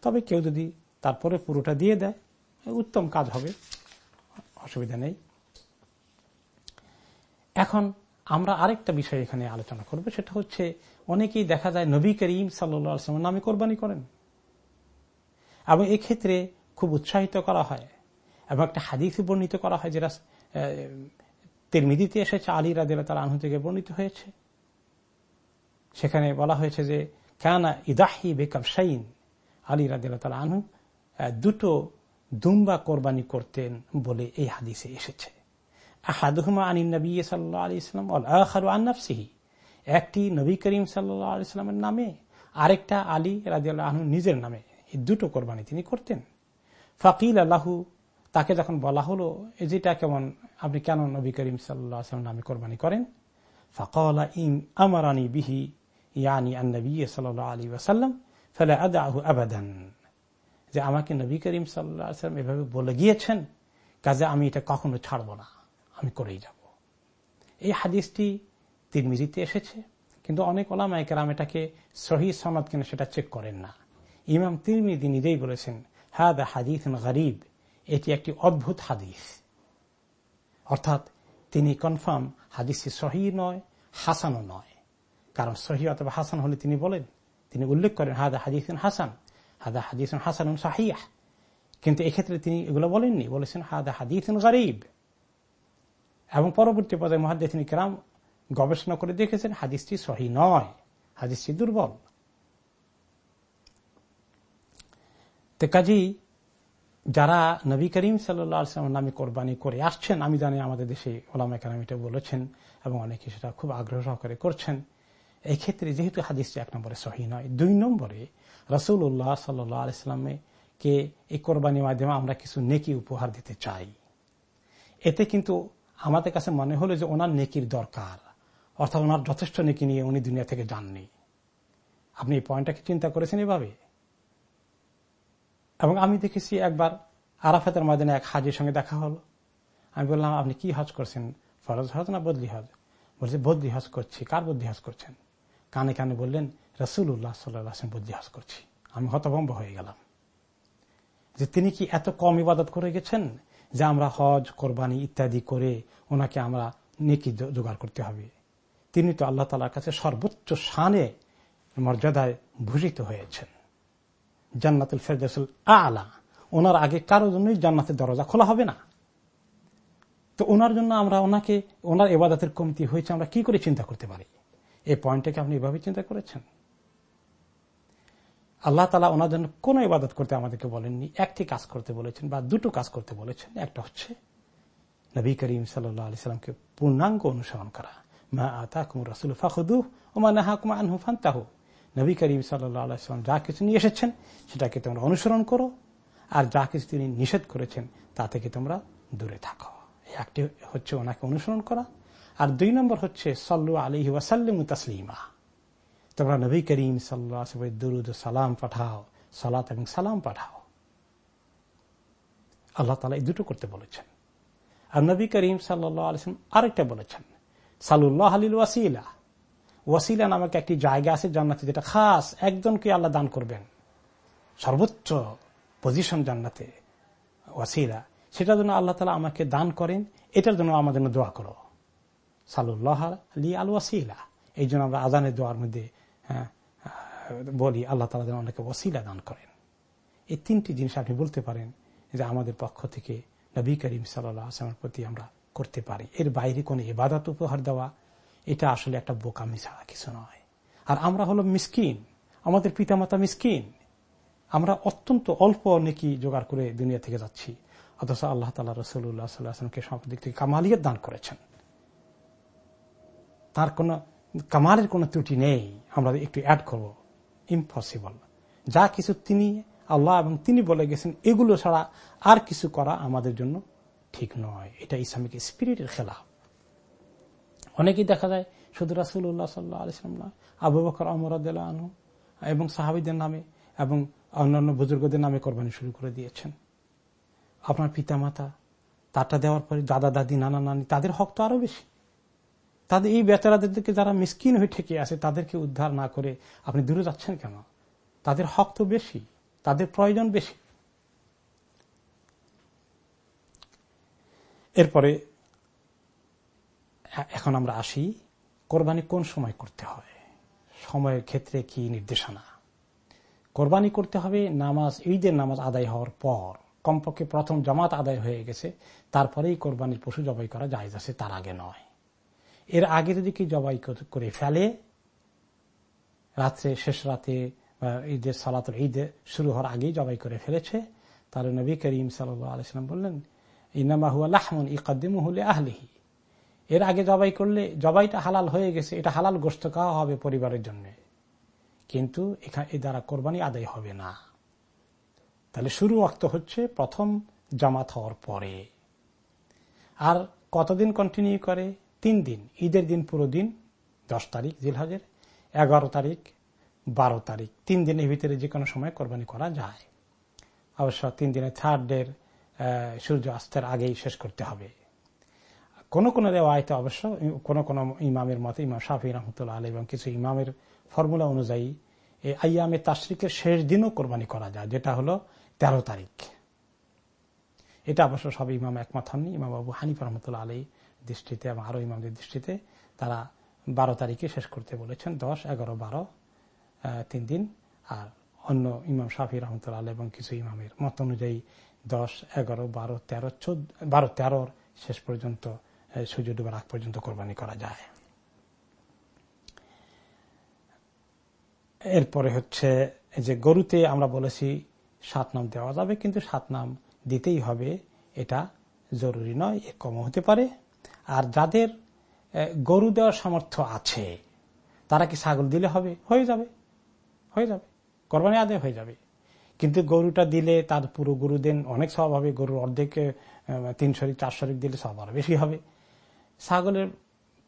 [SPEAKER 1] তবে কেউ যদি তারপরে পুরোটা দিয়ে দেয়, উত্তম কাজ হবে। অসুবিধা নেই। এখন আমরা আরেকটা বিষয় এখানে আলোচনা করব, সেটা হচ্ছে অনেকেই দেখা যায় নবী করিম সাল্লামের নামে কোরবানি করেন। এবং ক্ষেত্রে খুব উৎসাহিত করা হয়। এবং একটা হাদিস বর্ণিত করা হয় যেটা তেরমিদিতে এসেছে, আলী রাদিল তার আনহু থেকে বর্ণিত হয়েছে। সেখানে বলা হয়েছে যে, কেনা ইদাহি বেকাব সাইন আলী রাদিল তালা আনহু দুটো দুম্বা কোরবানি করতেন বলে এই হাদিসে এসেছে। নবী সাল্লাহ একটি নবী করিম সাল্লাহ নামে, আরেকটা আলী রাজিয়াল আহনু নিজের নামে এই দুটো কোরবানি তিনি করতেন। ফাকিল আল্লাহু তাকে যখন বলা হলো যেটা কেমন, আপনি কেন নবী করিম সাল্লাম নামে কোরবানি করেন? ফকলা ইম আমারানি বিহি ইয়ানি আন্নবী সাল আলী ওয়াসাল্লাম, ফলে আদাহু আবাদান। যে আমাকে নবী করিম সাল্লাম এভাবে বলে গিয়েছেন, কাজে আমি এটা কখনো ছাড়ব না, আমি করেই যাব। এই হাদিসটি তিরমিজিতে এসেছে, কিন্তু অনেক ওলামায় কেরাম এটাকে সহি সনদ কিনা সেটা চেক করেন না। ইমাম তিরমিদি নিজেই বলেছেন হ্যাঁ দা হাদিস গরিব। এটি একটি অদ্ভুত হাদিস। অর্থাৎ তিনি কনফার্ম হাদিসি সহি নয়, হাসানও নয়। কারণ সহি অথবা হাসান হলে তিনি বলেন, তিনি উল্লেখ করেন, হাদা হাদিস হাসান, হাদা হাদিস হাসান সাহিয়া কিন্তু এক্ষেত্রে তিনি এগুলো বলেননি, বলেছেন, হাদা হাদিস গরিব। এবং পরবর্তী পর্যায়ে মহাদিন কেরাম গবেষণা করে দেখেছেন, হাদিসটি সহি নয়, হাদিসটি দুর্বল। তো যারা নবী করিম সাল্লাম নামে কোরবানি করে আসছেন, আমি জানি আমাদের দেশে ওলামা এটা বলেছেন এবং অনেকে সেটা খুব আগ্রহ সহকারে করছেন। এই ক্ষেত্রে যেহেতু হাদিসটি এক নম্বরে সহি নয়, দুই নম্বরে রসুল উল্লাহ সাল্লাহ কে এই কোরবানির মাধ্যমে আমরা কিছু নেকি উপহার দিতে চাই। এতে কিন্তু আমাদের কাছে মনে হলো যে ওনার নেকির দরকার, অর্থাৎ ওনার যথেষ্ট নেকি নিয়ে উনি দুনিয়া থেকে যাননি। আপনি এই পয়েন্টটাকে চিন্তা করেছেন এভাবে? এবং আমি দেখেছি একবার আরাফাতের ময়দানে এক হাজির সঙ্গে দেখা হলো। আমি বললাম, আপনি কি হজ করছেন? ফরজ হজ না বদলি হজ? বলছে, বদলি হজ করছি। কার বদলি হজ করছেন? কানে কানে বললেন রসুল উল্লাহ সাল্লাম বদলি হজ করছি। আমি হতভম্ব হয়ে গেলাম। যে তিনি কি এত কম ইবাদত করে গেছেন যে আমরা হজ, কোরবানি ইত্যাদি করে ওনাকে আমরা নেকি জোগাড় করতে হবে? তিনি তো আল্লাহ তালার কাছে সর্বোচ্চ সানে মর্যাদায় ভূষিত হয়েছেন। জান্নাতুল ফেরদৌসুল আলা। ওনার আগে কারও জন্যই জান্নাতের দরজা খোলা হবে না। তো ওনার জন্য আমরা ওনাকে, ওনার এবাদতের কমতি হয়েছে, আমরা কি করে চিন্তা করতে পারি? এই পয়েন্টটাকে আপনি এভাবে চিন্তা করেছেন? আল্লাহ তালা ওনার জন্য কোন ইবাদত করতে আমাদেরকে বলেননি। একটি কাজ করতে বলেছেন বা দুটো কাজ করতে বলেছেন। একটা হচ্ছে নবী করিম সাল্লামকে পূর্ণাঙ্গ অনুসরণ করা। মা আতা কুমুর রসুল ফাহুদু ও মা নাহা কুমা আনহু ফান্তাহু। নবী করিম সাল্লাম যা কিছু নিয়ে এসেছেন, সেটাকে তোমরা অনুসরণ করো। আর যা কিছু তিনি নিষেধ করেছেন, তা থেকে তোমরা দূরে থাকো। একটি হচ্ছে ওনাকে অনুসরণ করা। আর দুই নম্বর হচ্ছে, সল্লু আলী ওয়াসাল্লিম তাসলিমা। তোমরা নবী করিম সাল্লাহ দুরুদ সালাম পাঠাও, সালাত এবং সালাম পাঠাও। আল্লাহ তালা এই দুটো করতে বলেছেন। আর নবী করিম সাল্লাহ আলসালাম আরেকটা বলেছেন, সালুল্লাহ আলীল ওয়াসিলা। ওয়াসিলা নামক একটি জায়গা আছে জান্নাতে যেটা খাস একজনকে আল্লাহ দান করবেন। সর্বোচ্চ পজিশন জান্নাতে ওয়াসিলা। সেটার জন্য আল্লাহ তালা আমাকে দান করেন এটার জন্য আমার জন্য দোয়া করো। সালুল্লাহ আলী আল ওয়াসিলা এই জন্য আমরা আজানের দোয়ার মধ্যে হ্যাঁ, বলি আল্লাহ তালা যেন অনেকে ওসিলা দান করেন। এই তিনটি জিনিস আপনি বলতে পারেন যে আমাদের পক্ষ থেকে নবী করিম সাল্লাহ আসলামের প্রতি আমরা করতে পারি। এর বাইরে কোনো এবাদত উপহার দেওয়া এটা আসলে একটা বোকামি ছাড়া কিছু নয়। আর আমরা হলো মিসকিন, আমাদের পিতামাতা মিসকিন। আমরা অত্যন্ত অল্প নেকি জোগাড় করে দুনিয়া থেকে যাচ্ছি। অথচ আল্লাহ তালা রসুল্লাহ সাল্লাহামকে সব দিক থেকে কামালিয়ত দান করেছেন। তার কোন, কামালের কোন ত্রুটি নেই। আমরা একটু অ্যাড করব। ইম্পসিবল যা কিছু তিনি, আল্লাহ এবং তিনি বলে গেছেন, এগুলো ছাড়া আর কিছু করা আমাদের জন্য ঠিক নয়। এটা ইসলামিক স্পিরিটের খেলা অনেকেই দেখা যায় শুধু রাসুল্লাহ সাল্লাহ আলিয়াম নয় আবু বকর অমরদুল্লাহ আনু এবং সাহাবিদের নামে এবং অন্যান্য বুজুর্গদের নামে কোরবানি শুরু করে দিয়েছেন। আপনার পিতা মাতা তারটা দেওয়ার পরে দাদা, দাদি, নানা, নানি, তাদের হক তো আরও বেশি। তাদের এই বেচারাদেরকে যারা মিসকিন হয়ে ঠেকে আছে, তাদেরকে উদ্ধার না করে আপনি দূরে যাচ্ছেন কেন? তাদের হক তো বেশি, তাদের প্রয়োজন বেশি। এরপরে এখন আমরা আসি কোরবানি কোন সময় করতে হয় সময়ের ক্ষেত্রে কি নির্দেশনা? কোরবানি করতে হবে, নামাজ, ঈদের নামাজ আদায় হওয়ার পর। কমপক্ষে প্রথম জামাত আদায় হয়ে গেছে, তারপরেই কোরবানির পশু জবাই করা যায় আছে, তার আগে নয়। এর আগে যদি কি জবাই করে ফেলে, রাত্রে, শেষ রাতে ঈদের সালাত ঈদে শুরু হওয়ার আগেই জবাই করে ফেলেছে, তাহলে নবী করিম সাল্লাম বললেন ইনামা হুয়া লাহমুন ইকাদ্দিম হলে আহলিহি। এর আগে জবাই করলে, জবাইটা হালাল হয়ে গেছে, এটা হালাল গোস্ত খাওয়া হবে পরিবারের জন্য। কিন্তু এখানে এ দ্বারা কোরবানি আদায় হবে না। তাহলে শুরু অক্ত হচ্ছে প্রথম জামাত হওয়ার পরে। আর কতদিন কন্টিনিউ করে? তিন দিন। ঈদের দিন পুরো দিন, দশ তারিখ জিলহাজের, এগারো তারিখ, বারো তারিখ। তিন দিনের ভিতরে যে কোনো সময় কোরবানি করা যায়। অবশ্য তিন দিনের থার্ড ডের সূর্য অস্তের আগেই শেষ করতে হবে। কোন কোন রেওয়ায়তে অবশ্য কোন কোন ইমামের মতে ইমাম শাহি রহমতুল্লাহ আলী এবং কিছু ইমামের ফর্মুলা অনুযায়ী এই আইয়ামে তাশরিকের শেষ দিনও কোরবানি করা যায়, যেটা হলো তেরো তারিখ। এটা অবশ্য সব ইমাম একমত হননি। ইমাম বাবু হানিফ রহমতুল্লাহ আলী দৃষ্টিতে এবং আরও ইমামদের দৃষ্টিতে তারা বারো তারিখে শেষ করতে বলেছেন, দশ, এগারো, বারো তিন দিন। আর অন্য ইমাম শাফি রহমতুল্লাহ আলী এবং কিছু ইমামের মত অনুযায়ী দশ, এগারো, বারো, তেরো, চোদ্দ, বারো, তেরোর শেষ পর্যন্ত সূর্য ডুবার আগ পর্যন্ত কোরবানি করা যায়। এরপরে হচ্ছে যে গরুতে আমরা বলেছি সাত নাম দেওয়া যাবে, কিন্তু সাত নাম দিতেই হবে, এটা জরুরি নয়, এ কম হতে পারে। আর যাদের গরু দেওয়ার সামর্থ্য আছে, তারা কি ছাগল দিলে হবে? হয়ে যাবে। হয়ে যাবে। কোরবানি আদায় হয়ে যাবে। কিন্তু গরুটা দিলে তার পুরো গরু দেন অনেক স্বভাব হবে, গরুর অর্ধেক তিন শরিক চার শরিক দিলে সব আরও বেশি হবে। ছাগলের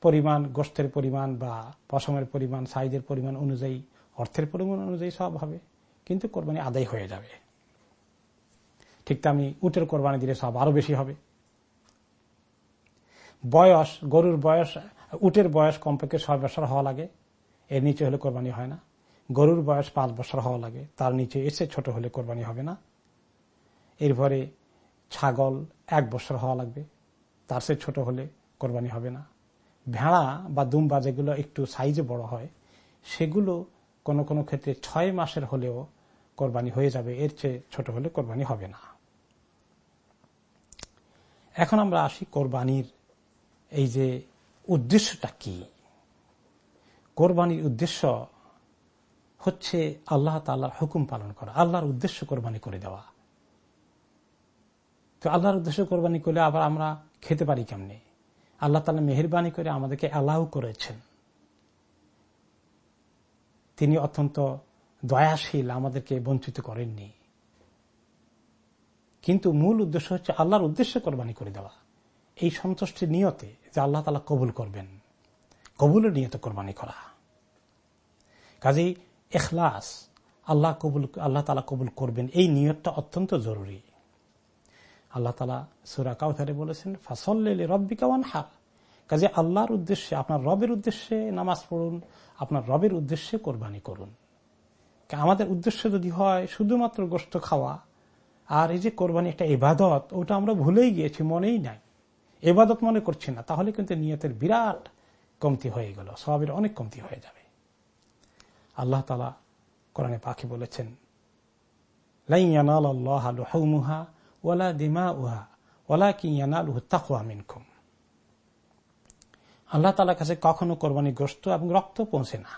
[SPEAKER 1] পরিমাণ, গোষ্ঠের পরিমাণ বা পশমের পরিমাণ, সাইজের পরিমাণ অনুযায়ী, অর্থের পরিমাণ অনুযায়ী সব হবে। কিন্তু কোরবানি আদায় হয়ে যাবে। ঠিক তেমনি উটের কোরবানি দিলে সব আরও বেশি হবে। বয়স, গরুর বয়স, উটের বয়স কমপক্ষে ছয় বছর হওয়া লাগে। এর নিচে হলে কোরবানি হয় না। গরুর বয়স পাঁচ বছর হওয়া লাগে। তার নিচে এসে ছোট হলে কোরবানি হবে না। এরপরে ছাগল এক বছর হওয়া লাগবে। তার সে ছোট হলে কোরবানি হবে না। ভেড়া বা দুম্বা যেগুলো একটু সাইজে বড় হয়, সেগুলো কোন কোন ক্ষেত্রে ছয় মাসের হলেও কোরবানি হয়ে যাবে, এর চেয়ে ছোট হলে কোরবানি হবে না। এখন আমরা আসি কোরবানির এই যে উদ্দেশ্যটা কি? কোরবানির উদ্দেশ্য হচ্ছে আল্লাহ তাল্লাহর হুকুম পালন করা, আল্লাহর উদ্দেশ্য কোরবানি করে দেওয়া। তো আল্লাহর উদ্দেশ্য কোরবানি করলে আবার আমরা খেতে পারি কেমনে? আল্লাহ তালা মেহরবানি করে আমাদেরকে অ্যালাউ করেছেন। তিনি অত্যন্ত দয়াশীল আমাদেরকে বঞ্চিত করেননি। কিন্তু মূল উদ্দেশ্য হচ্ছে আল্লাহর উদ্দেশ্যে কোরবানি করে দেওয়া। এই সন্তুষ্টির নিয়তে যে আল্লাহ তালা কবুল করবেন, কবুলের নিয়ত কোরবানি করা। কাজেই এখলাস, আল্লাহ কবুল, আল্লাহ তালা কবুল করবেন। এই নিয়তটা অত্যন্ত জরুরি। আল্লাহ তালা সুরা কাউথারে বলেছেন, ফাসল্লে রব্বিকাওয়ান হার কাজে আল্লাহর উদ্দেশ্যে, আপনার রবের উদ্দেশ্যে নামাজ পড়ুন, আপনার রবের উদ্দেশ্যে কোরবানি করুন। আমাদের উদ্দেশ্য যদি হয় শুধুমাত্র গোস্ত খাওয়া, আর এই যে কোরবানি একটা এবাদত ওটা আমরা ভুলেই গিয়েছি, মনেই নাই। এবাদত মনে করছি না, তাহলে কিন্তু নিয়তের বিরাট কমতি হয়ে গেল স্বভাবের অনেক কমতি হয়ে যাবে। আল্লাহ তালা কোরআনে পাখি বলেছেন ওলা দিমা উহা ওলা কি মিনকুম আল্লাহ তালার কাছে কখনো কোরবানি গ্রস্ত এবং রক্ত পৌঁছে না।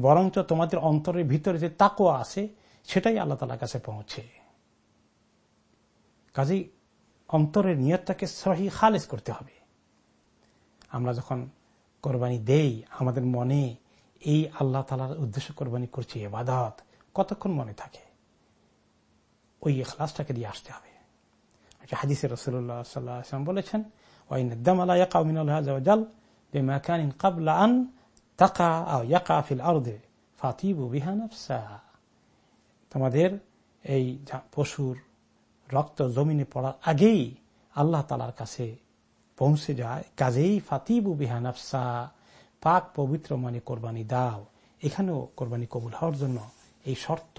[SPEAKER 1] বরঞ্চ তোমাদের অন্তরের ভিতরে যে তাকুয়া আছে, সেটাই আল্লাহ তালার কাছে পৌঁছে। কাজেই অন্তরের নিয়তটাকে সহি খালেজ করতে হবে। আমরা যখন কোরবানি দেই, আমাদের মনে এই আল্লাহ তালার উদ্দেশ্য কোরবানি করছি এবাদত কতক্ষণ মনে থাকে? ওই এখলাসটাকে দিয়ে আসতে হবে। হাদিসে রসুল্লাহ সাল্লাম বলেছেন তোমাদের এই পশুর রক্ত জমিনে পড়ার আগেই আল্লাহ তালার কাছে পৌঁছে যায়, কাজেই ফাতিবু বিহানাফসা পাক পবিত্র মানে কোরবানি দাও। এখানেও কোরবানি কবুল হওয়ার জন্য এই শর্ত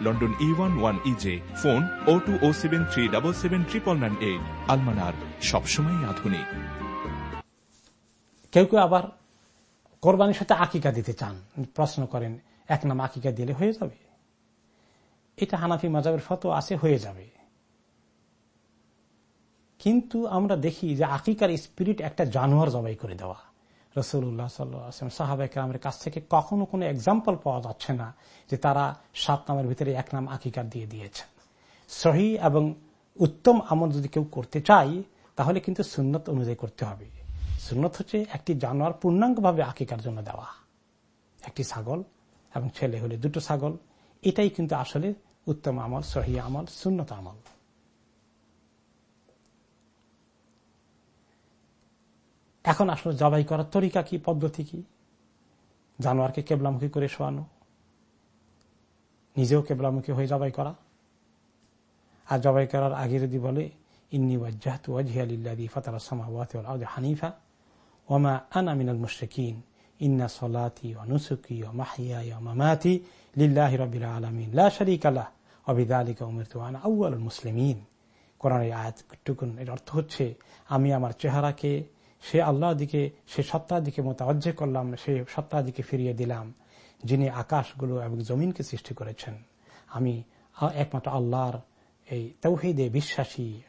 [SPEAKER 3] London E one one E J phone O two O seven three double seven triple nine eight আলমানার সবসময় আধুনিক।
[SPEAKER 1] কেউ কেউ আবার কোরবানির সাথে আকিকা দিতে চান, প্রশ্ন করেন, এক নাম আকিকা দিলে হয়ে যাবে? এটা হানাফি মাজাবের ফটো আছে, হয়ে যাবে। কিন্তু আমরা দেখি যে আকিকার স্পিরিট একটা জানোয়ার জবাই করে দেওয়া। রসুল্লাহ সাল্লাম কাছ থেকে কখনো কোনো এক্সাম্পল পাওয়া যাচ্ছে না যে তারা সাত নামের ভিতরে এক নাম আকিকার দিয়ে দিয়েছেন। সহি এবং উত্তম আমল যদি কেউ করতে চায়, তাহলে কিন্তু সুন্নত অনুযায়ী করতে হবে। সুন্নত হচ্ছে একটি জানোয়ার পূর্ণাঙ্গভাবে আকিকার জন্য দেওয়া। একটি ছাগল এবং ছেলে হলে দুটো ছাগল, এটাই কিন্তু আসলে উত্তম আমল, সহি আমল, সুন্নত আমল। এখন আসলে জবাই করার তরিকা কি, পদ্ধতি কি? জানোয়ারকে কেবলামুখী করে শোয়ানো, নিজেও কেবলামুখী হয়ে জবাই করা। আর জবাই করার আগে যদি বলে, ইন্নি ওয়াজ্জাহতু ওয়াজহিয়া লিল্লাযী ফাতারাস সামাওয়াতি ওয়াল আরদি হানিফা ওমা আনা মিনাল মুশরিকিন। ইন্না সলাতি ওয়া নুসুকি ওয়া মাহইয়ায়া ওয়া মামাতি লিল্লাহি রাব্বিল আলামিন। লা শারীকা লাহ। ওয়া বিযালিকা উমিরতু আনা আউয়ালুল মুসলিমিন। কোরআনের আয়াতটুকুন, এর অর্থ হচ্ছে, আমি আমার চেহারাকে সে আল্লাহ দিকে, সে সত্তার দিকে মোতাবজ্জে করলাম, সে সত্তার দিকে ফিরিয়ে দিলাম, যিনি আকাশগুলো এবং জমিনকে সৃষ্টি করেছেন। আমি একমাত্র আল্লাহর এই তৌহিদে বিশ্বাসী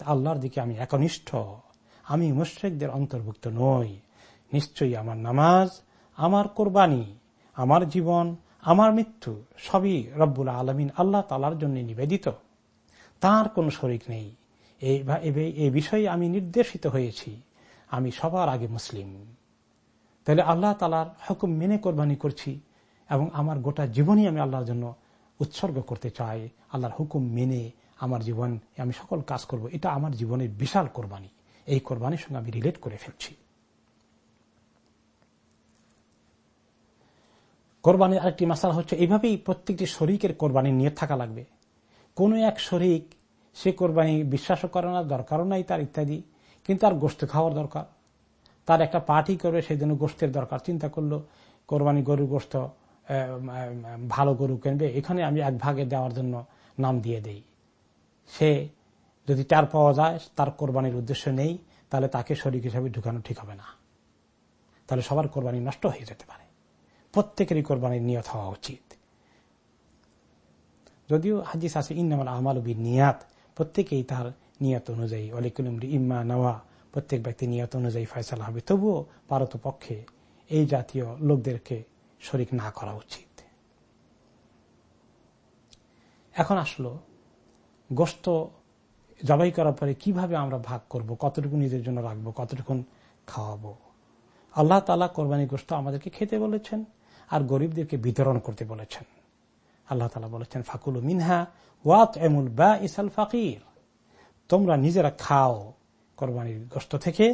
[SPEAKER 1] আল্লাহর দিকে আমি একনিষ্ঠ। আমি মুশ্রেকদের অন্তর্ভুক্ত নই। নিশ্চয়ই আমার নামাজ, আমার কোরবানি, আমার জীবন, আমার মৃত্যু, সবই রব্বুল আলমিন আল্লাহ তালার জন্য নিবেদিত। তার কোন শরিক নেই। এই বিষয়ে আমি নির্দেশিত হয়েছি। আমি সবার আগে মুসলিম। তাহলে আল্লাহ তালার হুকুম মেনে কোরবানি করছি এবং আমার গোটা জীবনই আমি আল্লাহর জন্য উৎসর্গ করতে চাই। আল্লাহর হুকুম মেনে আমার জীবন, আমি সকল কাজ করব। এটা আমার জীবনের বিশাল কোরবানি। এই কোরবানির সঙ্গে আমি রিলেট করে ফেলছি। কোরবানির আরেকটি মাসালা হচ্ছে এইভাবেই প্রত্যেকটি শরিকের কোরবানি নিয়ে থাকা লাগবে। কোন এক শরিক সে কোরবানি বিশ্বাসও করে না, দরকারও নাই তার ইত্যাদি। কিন্তু আর গোস্ত খাওয়ার দরকার। তার একটা পার্টি করবে, সেই জন্য গোস্তের দরকার। চিন্তা করল, কোরবানি গরুর গোস্ত ভালো গরু কিনবে? এখানে আমি এক ভাগে দেওয়ার জন্য নাম দিয়ে দেই। সে যদি চার পাওয়া যায়, তার কোরবানির উদ্দেশ্য নেই, তাহলে তাকে শরিক হিসাবে ঢুকানো ঠিক হবে না। তাহলে সবার কোরবানি নষ্ট হয়ে যেতে পারে। প্রত্যেকেরই কোরবানির নিয়ত হওয়া উচিত। যদিও হাজিস আছে, ইন্নামাল আমাল বিন নিয়াত। প্রত্যেকেই তার নিয়ত অনুযায়ী অলিকুলুমরি ইম্মা নেওয়া, প্রত্যেক ব্যক্তি নিয়ত অনুযায়ী ফয়সালা হবে। তবুও পারত পক্ষে এই জাতীয় লোকদেরকে শরিক না করা উচিত। এখন আসলো গোস্ত জবাই করার পরে কীভাবে আমরা ভাগ করব, কতটুকু নিজের জন্য রাখব কতটুকু খাওয়াবো? আল্লাহ তালা কোরবানি গোস্ত আমাদেরকে খেতে বলেছেন আর গরিবদেরকে বিতরণ করতে বলেছেন। আল্লাহ তালা বলেছেন, ফাকুল মিনহা ওয়াত এমুল বা ইসাল ফাকির। তোমরা নিজেরা খাও কোরবানির গোস্ত থেকে।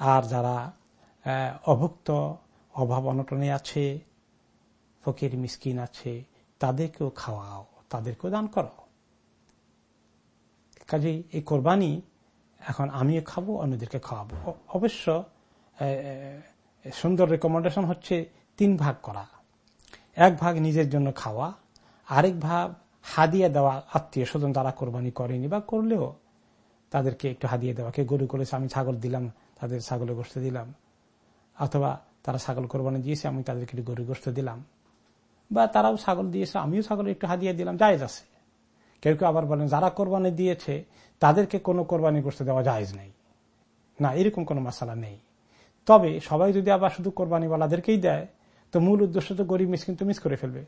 [SPEAKER 1] আর যারা অভুক্ত, অভাব অনটনে আছে, ফকির, মিসকিন আছে, তাদেরকেও খাওয়াও, তাদেরকেও দান করো। কাজে এই কোরবানি এখন আমিও খাব, অন্যদেরকে খাওয়াবো। অবশ্য সুন্দর রেকমেন্ডেশন হচ্ছে তিন ভাগ করা। এক ভাগ নিজের জন্য খাওয়া, আরেক ভাগ হাদিয়া দেওয়া আত্মীয় স্বজন যারা কোরবানি করেনি বা করলেও তাদেরকে একটু হাদিয়ে দেওয়া। কে গরু করেছে, আমি ছাগল দিলাম, তাদের ছাগলের গোষ্ঠ দিলাম। অথবা তারা ছাগল কোরবানি দিয়েছে, আমি তাদেরকে একটু গরু গোষ্ঠ দিলাম। বা তারাও ছাগল দিয়েছে, আমিও ছাগল একটু হাদিয়ে দিলাম, জায়েজ আছে। কেউ কেউ আবার বলেন, যারা কোরবানি দিয়েছে, তাদেরকে কোনো কোরবানি গোষ্ঠ দেওয়া জায়েজ নেই। না, এরকম কোনো মশালা নেই। তবে সবাই যদি আবার শুধু কোরবানিওয়ালাদেরকেই দেয়, তো মূল উদ্দেশ্য তো গরিব মিস কিন্তু মিস করে ফেলবে।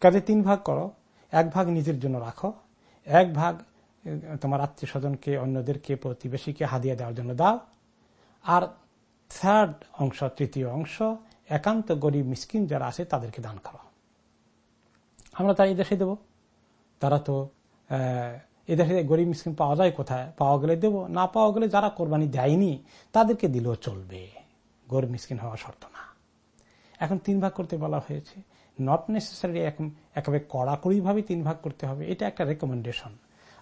[SPEAKER 1] কাজে তিন ভাগ করো, এক ভাগ নিজের জন্য রাখো, এক ভাগ তোমার আত্মীয় স্বজনকে অন্যদেরকে, প্রতিবেশীকে হাদিয়া দেওয়ার জন্য দাও। আর থার্ড অংশ, তৃতীয় অংশ, একান্ত গরিব মিসকিন যারা আছে, তাদেরকে দান করো। আমরা তাই এদেশে দেব। তারা তো এদেশে গরিব মিসকিন পাওয়া যায় কোথায়? পাওয়া গেলে দেব, না পাওয়া গেলে যারা কোরবানি দেয়নি, তাদেরকে দিলেও চলবে। গরিব মিসকিন হওয়া শর্ত না। এখন তিন ভাগ করতে বলা হয়েছে। নট নেসেসারি একেবারে কড়াকড়ি ভাবে তিন ভাগ করতে হবে। এটা একটা রেকমেন্ডেশন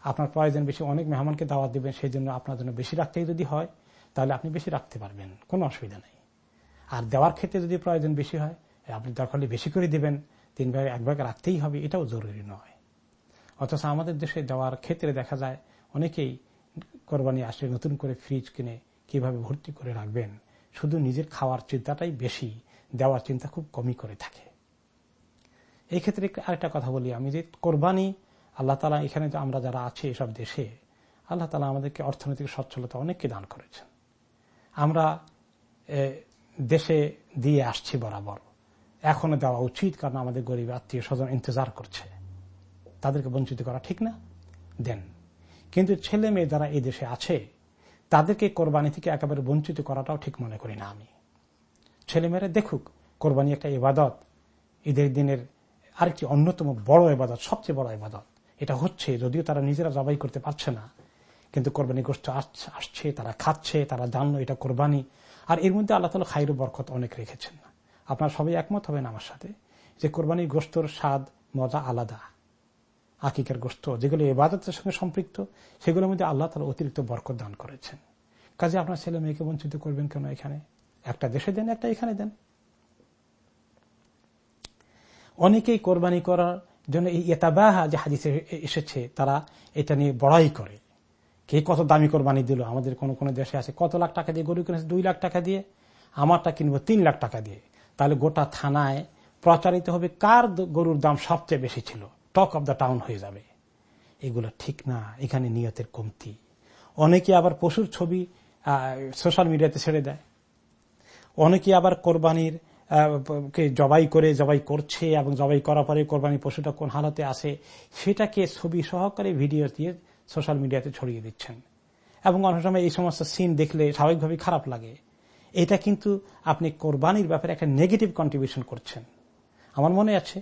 [SPEAKER 1] আপনার প্রয়োজন বেশি অনেক মেহমানকে দাওয়াত দেবেন সেই জন্য আপনার জন্য বেশি রাখতেই যদি হয়, তাহলে আপনি বেশি রাখতে পারবেন। কোনো অসুবিধা নেই। আর দেওয়ার ক্ষেত্রে যদি প্রয়োজন বেশি হয়, আপনি দরকার বেশি করে দিবেন। তিন ভাগ এক ভাগ রাখতেই হবে, এটাও জরুরি নয়। অথচ আমাদের দেশে দেওয়ার ক্ষেত্রে দেখা যায়, অনেকেই কোরবানি আসলে নতুন করে ফ্রিজ কিনে কীভাবে ভর্তি করে রাখবেন, শুধু নিজের খাওয়ার চিন্তাটাই বেশি, দেওয়ার চিন্তা খুব কমই করে থাকে। এই ক্ষেত্রে আরেকটা কথা বলি আমি, যে কোরবানি আল্লাহ তালা এখানে আমরা যারা আছি এসব দেশে, আল্লাহ তালা আমাদেরকে অর্থনৈতিক সচ্ছলতা অনেককে দান করেছেন। আমরা দেশে দিয়ে আসছি বরাবর। এখনও দেওয়া উচিত, কারণ আমাদের গরিব আত্মীয় স্বজন ইন্তজার করছে। তাদেরকে বঞ্চিত করা ঠিক না? দেন। কিন্তু ছেলে মেয়ে যারা এই দেশে আছে, তাদেরকে কোরবানি থেকে একেবারে বঞ্চিত করাটাও ঠিক মনে করি না আমি। ছেলেমেয়েরা দেখুক, কোরবানি একটা ইবাদত, ঈদের দিনের আরেকটি অন্যতম বড় এবাদত সবচেয়ে বড় এবাদত এটা হচ্ছে, যদিও তারা নিজেরা জবাই করতে পারছে না, কিন্তু কোরবানি গোষ্ঠ আসছে, তারা খাচ্ছে, তারা জানলো এটা কোরবানি। আর এর মধ্যে আল্লাহ তালা খাইরু বরকত অনেক রেখেছেন। আপনারা সবাই একমত হবেন আমার সাথে যে কোরবানির গোস্তর স্বাদ মজা আলাদা। আকিকের গোস্ত যেগুলো এবাদতের সঙ্গে সম্পৃক্ত, সেগুলোর মধ্যে আল্লাহ তালা অতিরিক্ত বরকত দান করেছেন। কাজে আপনার ছেলে মেয়েকে বঞ্চিত করবেন কেন এখানে? একটা দেশে দেন, একটা এখানে দেন। অনেকেই কোরবানি করার জন্য এই এতাবাহা যে হাদিসে এসেছে, তারা এটা নিয়ে বড়াই করে। কে কত দামি কোরবানি দিল? আমাদের কোন কোন দেশে আছে, কত লাখ টাকা দিয়ে গরু কিনেছে? দুই লাখ টাকা দিয়ে। আমারটা কিনবো তিন লাখ টাকা দিয়ে। তাহলে গোটা থানায় প্রচারিত হবে কার গরুর দাম সবচেয়ে বেশি ছিল? টক অব দ্য টাউন হয়ে যাবে। এগুলো ঠিক না, এখানে নিয়তের কমতি। অনেকে আবার পশুর ছবি সোশ্যাল মিডিয়াতে ছেড়ে দেয়। অনেকে আবার কোরবানির কে জবাই করে, জবাই করছে এবং জবাই করার পরে কোরবানি পশুটা কোন হালতে আসে, সেটাকে ছবি সহকারে ভিডিও দিয়ে সোশ্যাল মিডিয়াতে ছড়িয়ে দিচ্ছেন। এবং অনেক সময় এই সমস্ত সিন দেখলে স্বাভাবিকভাবে খারাপ লাগে। এটা কিন্তু আপনি কোরবানির ব্যাপারে একটা নেগেটিভ কন্ট্রিবিউশন করছেন। আমার মনে আছে,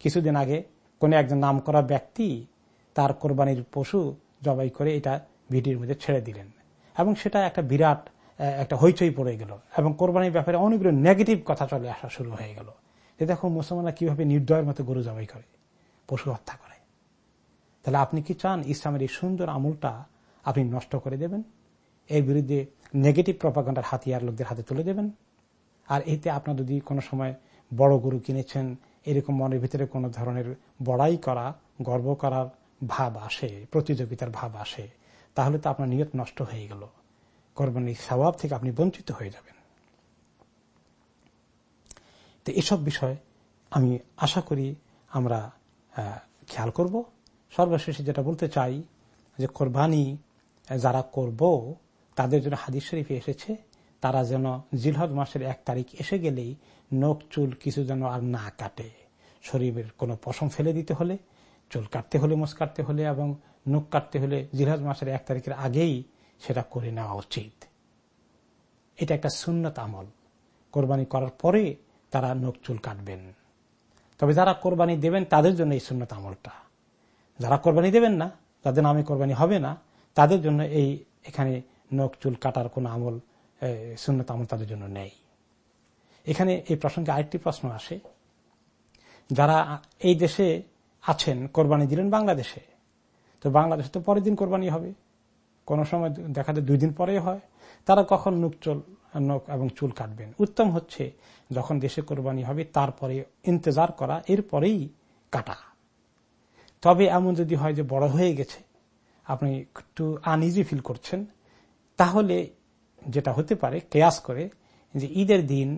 [SPEAKER 1] কিছুদিন আগে কোন একজন নাম করা ব্যক্তি তার কোরবানির পশু জবাই করে এটা ভিডিওর মধ্যে ছেড়ে দিলেন। এবং সেটা একটা বিরাট একটা হইচই পড়ে গেল। এবং কোরবানির ব্যাপারে অনেকগুলো নেগেটিভ কথা চলে আসা শুরু হয়ে গেল। যে দেখো, মুসলমানরা কীভাবে নির্দয়ের মতো গরু জবাই করে, পশু হত্যা করে। তাহলে আপনি কি চান ইসলামের এই সুন্দর আমলটা আপনি নষ্ট করে দেবেন? এর বিরুদ্ধে নেগেটিভ প্রপাগান্ডার হাতিয়ার লোকদের হাতে তুলে দেবেন? আর এতে আপনার যদি কোনো সময় বড় গরু কিনেছেন, এরকম মনের ভিতরে কোনো ধরনের বড়াই করা, গর্ব করার ভাব আসে, প্রতিযোগিতার ভাব আসে, তাহলে তো আপনার নিয়ত নষ্ট হয়ে গেল। কোরবানির স্বভাব থেকে আপনি বঞ্চিত হয়ে যাবেন। তো এসব বিষয় আমি আশা করি আমরা খেয়াল করব। সর্বশেষে যেটা বলতে চাই যে কোরবানি যারা করব, তাদের জন্য হাদিস শরীফে এসেছে, তারা যেন জিলহদ মাসের এক তারিখ এসে গেলেই নখ, চুল কিছু যেন আর না কাটে। শরীরের কোনো পশম ফেলে দিতে হলে, চুল কাটতে হলে মোস কাটতে হলে এবং নখ কাটতে হলে জিলহজ মাসের এক তারিখের আগেই সেটা করে নেওয়া উচিত। এটা একটা সুন্নত আমল। কোরবানি করার পরে তারা নখ চুল কাটবেন। তবে যারা কোরবানি দেবেন, তাদের জন্য এই সুন্নত আমলটা। যারা কোরবানি দেবেন না, তাদের নামে কোরবানি হবে না, তাদের জন্য এই এখানে নখ চুল কাটার কোন আমল সুন্নত আমল তাদের জন্য নেই। এখানে এই প্রসঙ্গে আরেকটি প্রশ্ন আসে। যারা এই দেশে আছেন, কোরবানি দিলেন বাংলাদেশে, তো বাংলাদেশে তো পরের দিন কোরবানি হবে। কোন সময় দেখা যায় দুই দিন পরে হয়, তারা কখন নুক চুল, নখ এবং চুল কাটবেন। উত্তম হচ্ছে যখন দেশে কোরবানি হবে, তারপরে ইন্তজার করা, এরপরেই কাটা। তবে এমন যদি হয় যে বড় হয়ে গেছে, আপনি একটু আনইজি ফিল করছেন, তাহলে যেটা হতে পারে, কেয়াস করে যে ঈদের দিন,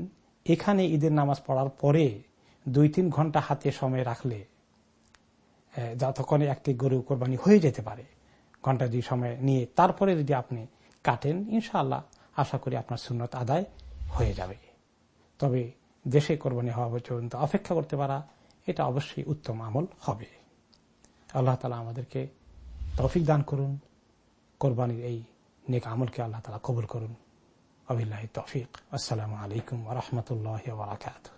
[SPEAKER 1] এখানে ঈদের নামাজ পড়ার পরে দুই তিন ঘণ্টা হাতে সময় রাখলে যতক্ষণে একটি গরু কোরবানি হয়ে যেতে পারে। ঘণ্টা দুই সময় নিয়ে তারপরে যদি আপনি কাটেন, ইনশাআল্লাহ আশা করি আপনার সুন্নত আদায় হয়ে যাবে। তবে দেশে কোরবানি হওয়া পর্যন্ত অপেক্ষা করতে পারা, এটা অবশ্যই উত্তম আমল হবে। আল্লাহ তালা আমাদেরকে তৌফিক দান করুন, কোরবানির এই নেক আমলকে আল্লাহ তালা কবুল করুন। আবিল্লাহ তৌফিক। আসসালামু আলাইকুম রহমতুল্লাহ বারাকাতু